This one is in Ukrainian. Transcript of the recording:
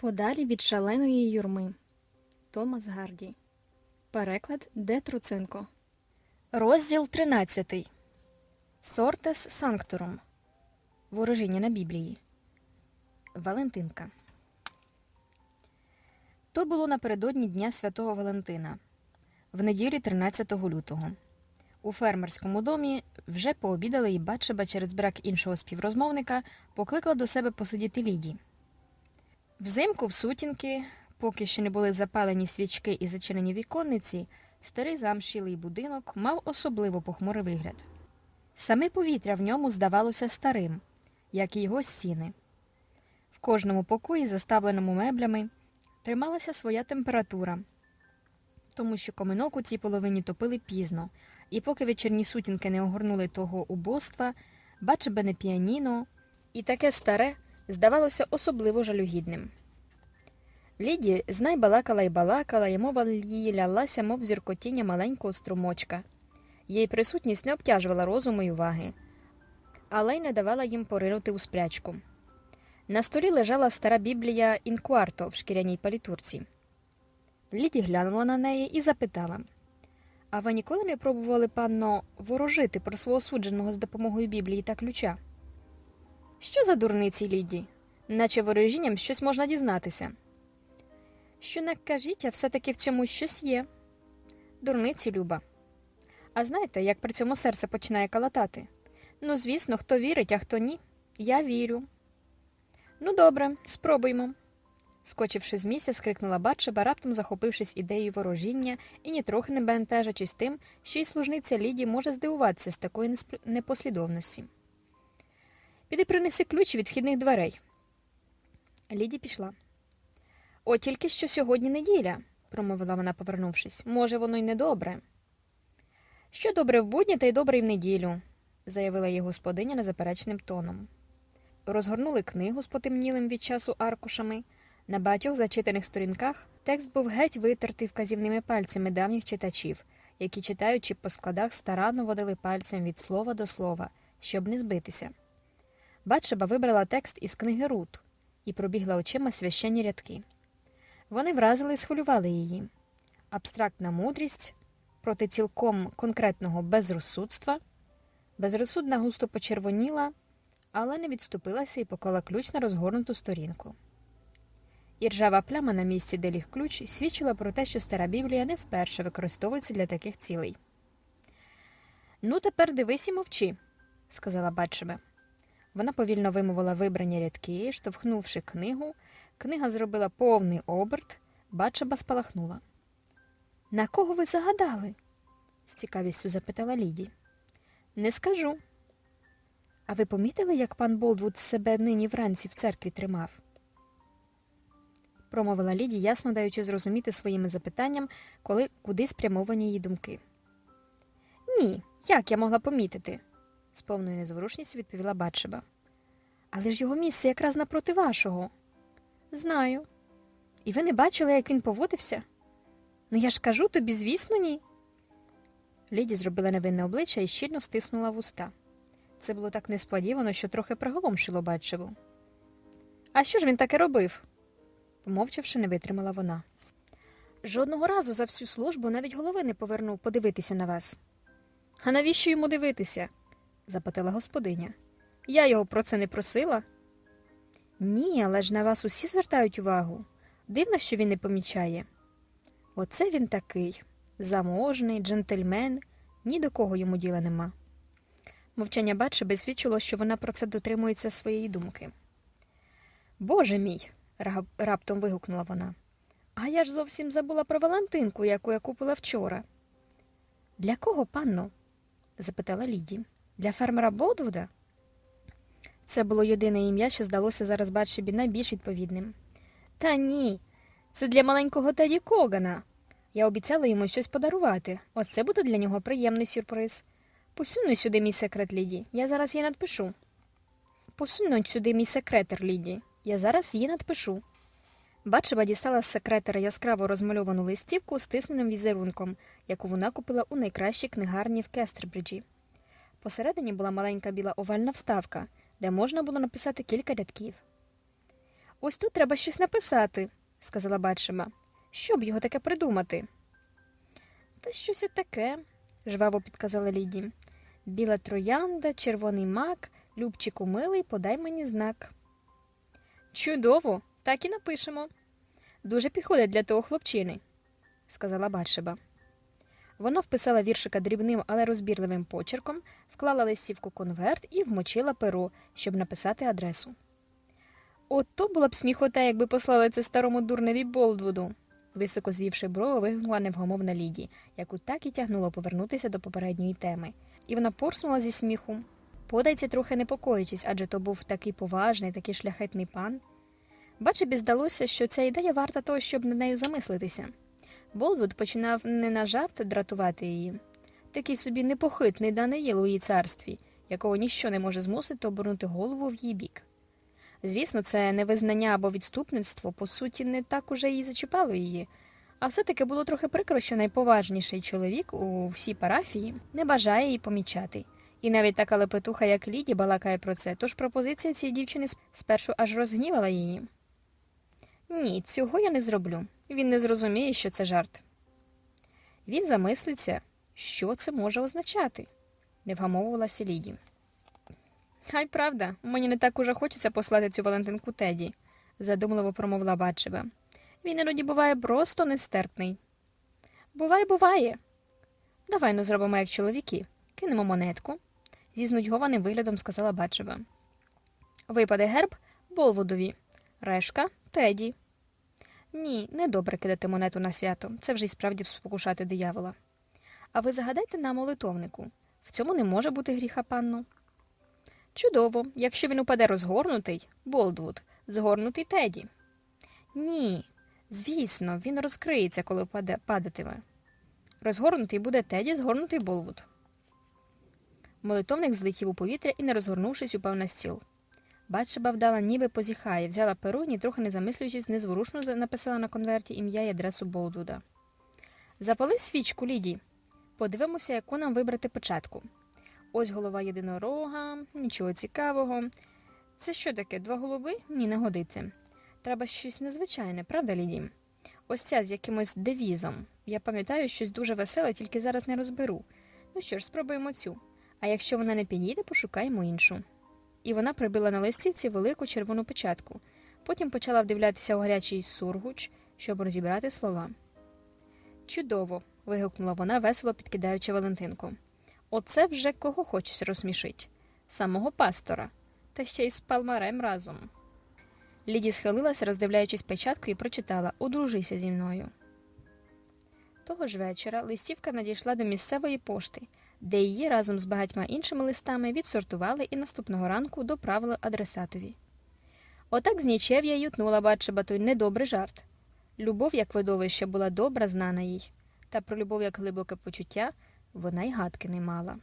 Подалі від шаленої юрми. Томас Гарді. Переклад Де Труценко. Розділ 13. Сортес Санктурум. Ворожіння на Біблії. Валентинка. То було напередодні Дня Святого Валентина, в неділі 13 лютого. У фермерському домі вже пообідали і Батшеба через брак іншого співрозмовника покликала до себе посидіти Ліді. Взимку в сутінки, поки ще не були запалені свічки і зачинені віконниці, старий замшілий будинок мав особливо похмурий вигляд. Саме повітря в ньому здавалося старим, як і його стіни. В кожному покої, заставленому меблями, трималася своя температура, тому що коминок у цій половині топили пізно, і поки вечірні сутінки не огорнули того убоства, бачебене піаніно, і таке старе здавалося особливо жалюгідним. Ліді знай балакала й балакала, і мова її лялася, мов зіркотіння маленького струмочка. Її присутність не обтяжувала розуму й уваги, але й не давала їм поринути у сплячку. На столі лежала стара біблія інкуарто в шкіряній палітурці. Ліді глянула на неї і запитала А ви ніколи не пробували, панно, ворожити про свого судженого з допомогою біблії та ключа? Що за дурниці, Ліді? Наче ворожінням щось можна дізнатися. Що не кажіть, а все-таки в цьому щось є. Дурниці, Люба. А знаєте, як при цьому серце починає калатати? Ну, звісно, хто вірить, а хто ні. Я вірю. Ну, добре, спробуймо. Скочивши з місця, скрикнула Батшеба, раптом захопившись ідеєю ворожіння і нітрохи не бентежачись тим, що й служниця Ліді може здивуватися з такої непослідовності. Піди принеси ключ від вхідних дверей. Ліді пішла. О, тільки що сьогодні неділя, промовила вона, повернувшись. Може, воно й недобре. Що добре в будні, та й добре й в неділю, заявила її господиня незаперечним тоном. Розгорнули книгу з потемнілим від часу аркушами. На багатьох зачитаних сторінках текст був геть витертий вказівними пальцями давніх читачів, які, читаючи по складах, старанно водили пальцем від слова до слова, щоб не збитися. Батшеба вибрала текст із книги Рут і пробігла очима священні рядки. Вони вразили і схвилювали її. Абстрактна мудрість проти цілком конкретного безрозсудства. Безрозсудна густо почервоніла, але не відступилася і поклала ключ на розгорнуту сторінку. І ржава пляма на місці, де ліг ключ, свідчила про те, що стара Біблія не вперше використовується для таких цілей. Ну, тепер дивись і мовчи, сказала Батшебе. Вона повільно вимовила вибрані рядки, штовхнувши книгу, книга зробила повний оберт, Батшеба спалахнула. На кого ви загадали? з цікавістю запитала Ліді. Не скажу. А ви помітили, як пан Болдвуд себе нині вранці в церкві тримав? промовила Ліді, ясно даючи зрозуміти своїми запитанням, коли куди спрямовані її думки. Ні, як я могла помітити? з повною незворушністю відповіла Батшеба. Але ж його місце якраз напроти вашого. Знаю. І ви не бачили, як він поводився? Ну я ж кажу тобі, звісно, ні. Ліді зробила невинне обличчя і щільно стиснула вуста. Це було так несподівано, що трохи приголомшило Батшеву. А що ж він таке робив? помовчавши, не витримала вона. Жодного разу за всю службу навіть голови не повернув подивитися на вас. А навіщо йому дивитися? запитала господиня. Я його про це не просила. Ні, але ж на вас усі звертають увагу. Дивно, що він не помічає. Оце він такий заможний, джентльмен, ні до кого йому діла нема. Мовчання Батшеби свідчило, що вона про це дотримується своєї думки. Боже мій, раптом вигукнула вона. А я ж зовсім забула про Валентинку, яку я купила вчора. Для кого, панно? запитала Ліді. Для фермера Болдвуда? Це було єдине ім'я, що здалося зараз Батшебі найбільш відповідним. Та ні, це для маленького Теді Когана. Я обіцяла йому щось подарувати. Ось це буде для нього приємний сюрприз. Посуну сюди мій секрет, Ліді. Я зараз її надпишу. Посунуть сюди мій секретер, Ліді. Я зараз її надпишу. Бачива дістала з секретера яскраво розмальовану листівку з тисненим візерунком, яку вона купила у найкращій книгарні в Кестербриджі. Посередині була маленька біла овальна вставка, де можна було написати кілька рядків. Ось тут треба щось написати, сказала Батшеба. Що б його таке придумати? Та щось отаке, жваво підказала Ліді. Біла троянда, червоний мак, Любчику милий, подай мені знак. Чудово, так і напишемо. Дуже підходить для того хлопчини, сказала Батшеба. Вона вписала віршика дрібним, але розбірливим почерком, вклала листівку конверт і вмочила перо, щоб написати адресу. Ото була б сміхота, якби послали це старому дурневі Болдвуду, високо звівши брови, вигукнула невгомовна Ліді, яку так і тягнуло повернутися до попередньої теми. І вона порснула зі сміху. Подайці трохи непокоїчись, адже то був такий поважний, такий шляхетний пан. Бачебі здалося, що ця ідея варта того, щоб над нею замислитися. Болдвуд починав не на жарт дратувати її. Такий собі непохитний Даниїл у її царстві, якого ніщо не може змусити обернути голову в її бік. Звісно, це невизнання або відступництво, по суті, не так уже і зачіпало її, а все-таки було трохи прикро, що найповажніший чоловік у всій парафії не бажає її помічати. І навіть така лепетуха, як Ліді, балакає про це, тож пропозиція цієї дівчини спершу аж розгнівала її. Ні, цього я не зроблю. Він не зрозуміє, що це жарт. Він замислиться, що це може означати, не вгамовувалася Ліді. Хай правда, мені не так уже хочеться послати цю Валентинку Теді, задумливо промовила Батчеба. Він іноді буває просто нестерпний. Буває, буває. Давай ну зробимо, як чоловіки, кинемо монетку, зі знудьгованим виглядом сказала Батчеба. Випаде герб Болвудові, решка Теді. Ні, не добре кидати монету на свято, це вже й справді спокушати диявола. А ви загадайте на молитовнику в цьому не може бути гріха панно. Чудово, якщо він упаде розгорнутий, Болдвуд, згорнутий Теді. Ні, звісно, він розкриється, коли паде, падатиме. Розгорнутий буде Теді, згорнутий Болвуд. Молитовник злетів у повітря і, не розгорнувшись, упав на стіл. Батшеба вдала, ніби позіхає, взяла перо і, трохи не замислюючись, незворушно написала на конверті ім'я і адресу Болдвуда. Запали свічку, Ліді. Подивимося, яку нам вибрати початку. Ось голова єдинорога, нічого цікавого. Це що таке? Два голуби? Ні, не годиться. Треба щось незвичайне, правда, Ліді? Ось ця з якимось девізом. Я пам'ятаю щось дуже веселе, тільки зараз не розберу. Ну що ж, спробуємо цю. А якщо вона не підійде, пошукаємо іншу. І вона прибила на листівці велику червону печатку. Потім почала вдивлятися у гарячий сургуч, щоб розібрати слова. Чудово. вигукнула вона, весело підкидаючи Валентинку. Оце вже кого хочеш розсмішить. Самого пастора, та ще й з палмарем разом. Ліді схилилася, роздивляючись печатку, і прочитала Одружися зі мною. Того ж вечора листівка надійшла до місцевої пошти, де її разом з багатьма іншими листами відсортували і наступного ранку доправили адресатові. Отак з нічев'я ютнула Батшеба той недобрий жарт. Любов, як видовище, була добра знана їй, та про любов як глибоке почуття вона й гадки не мала.